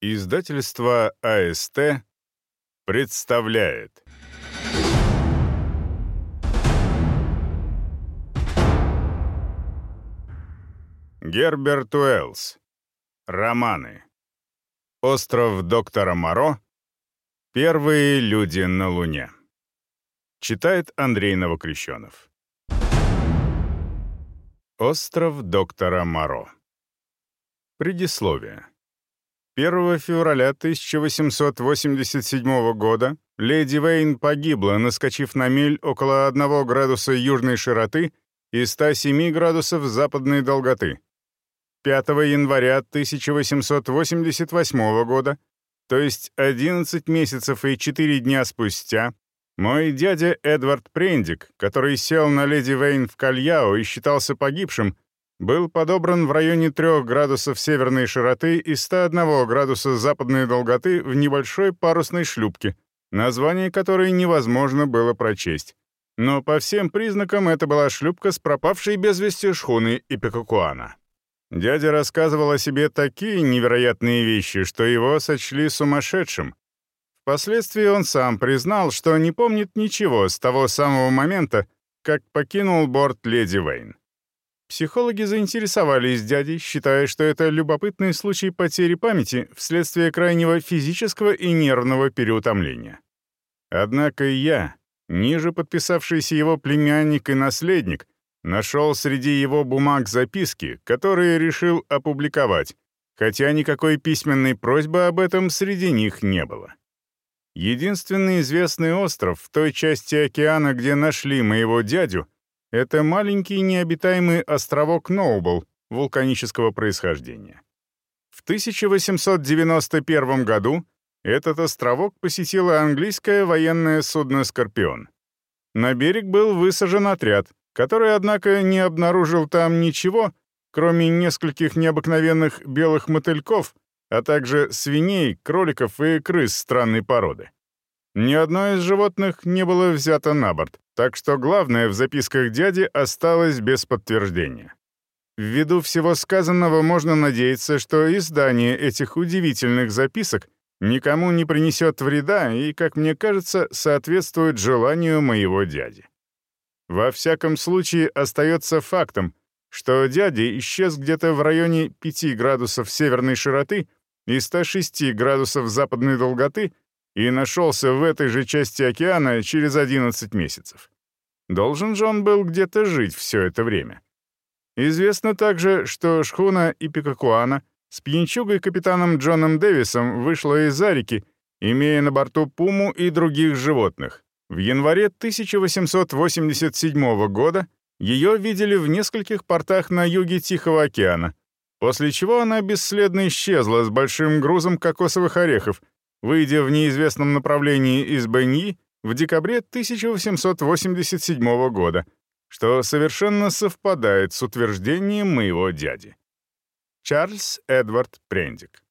Издательство АСТ представляет. Герберт Уэллс. Романы. Остров доктора Моро. Первые люди на Луне Читает Андрей Новокрещенов. Остров доктора Моро Предисловие 1 февраля 1887 года леди Вейн погибла, наскочив на мель около 1 градуса южной широты и 107 градусов западной долготы. 5 января 1888 года, то есть 11 месяцев и 4 дня спустя, мой дядя Эдвард Прендик, который сел на леди Вейн в Кальяо и считался погибшим, был подобран в районе 3 градусов северной широты и 101 градуса западной долготы в небольшой парусной шлюпке, название которой невозможно было прочесть. Но по всем признакам это была шлюпка с пропавшей без вести шхуны Ипекакуана. Дядя рассказывал о себе такие невероятные вещи, что его сочли сумасшедшим. Впоследствии он сам признал, что не помнит ничего с того самого момента, как покинул борт Леди Вейн. Психологи заинтересовались дядей, считая, что это любопытный случай потери памяти вследствие крайнего физического и нервного переутомления. Однако я, ниже подписавшийся его племянник и наследник, нашел среди его бумаг записки, которые решил опубликовать, хотя никакой письменной просьбы об этом среди них не было. Единственный известный остров в той части океана, где нашли моего дядю — это маленький необитаемый островок Ноубл вулканического происхождения. В 1891 году этот островок посетило английское военное судно «Скорпион». На берег был высажен отряд, который, однако, не обнаружил там ничего, кроме нескольких необыкновенных белых мотыльков, а также свиней, кроликов и крыс странной породы. Ни одно из животных не было взято на борт, так что главное в записках дяди осталось без подтверждения. Ввиду всего сказанного можно надеяться, что издание этих удивительных записок никому не принесет вреда и, как мне кажется, соответствует желанию моего дяди. Во всяком случае, остается фактом, что дядя исчез где-то в районе 5 градусов северной широты и 106 градусов западной долготы и нашелся в этой же части океана через 11 месяцев. Должен же он был где-то жить все это время. Известно также, что шхуна Ипикакуана с пьянчугой капитаном Джоном Дэвисом вышла из Арики, имея на борту пуму и других животных. В январе 1887 года ее видели в нескольких портах на юге Тихого океана, после чего она бесследно исчезла с большим грузом кокосовых орехов, выйдя в неизвестном направлении из Беньи в декабре 1887 года, что совершенно совпадает с утверждением моего дяди. Чарльз Эдвард Прендик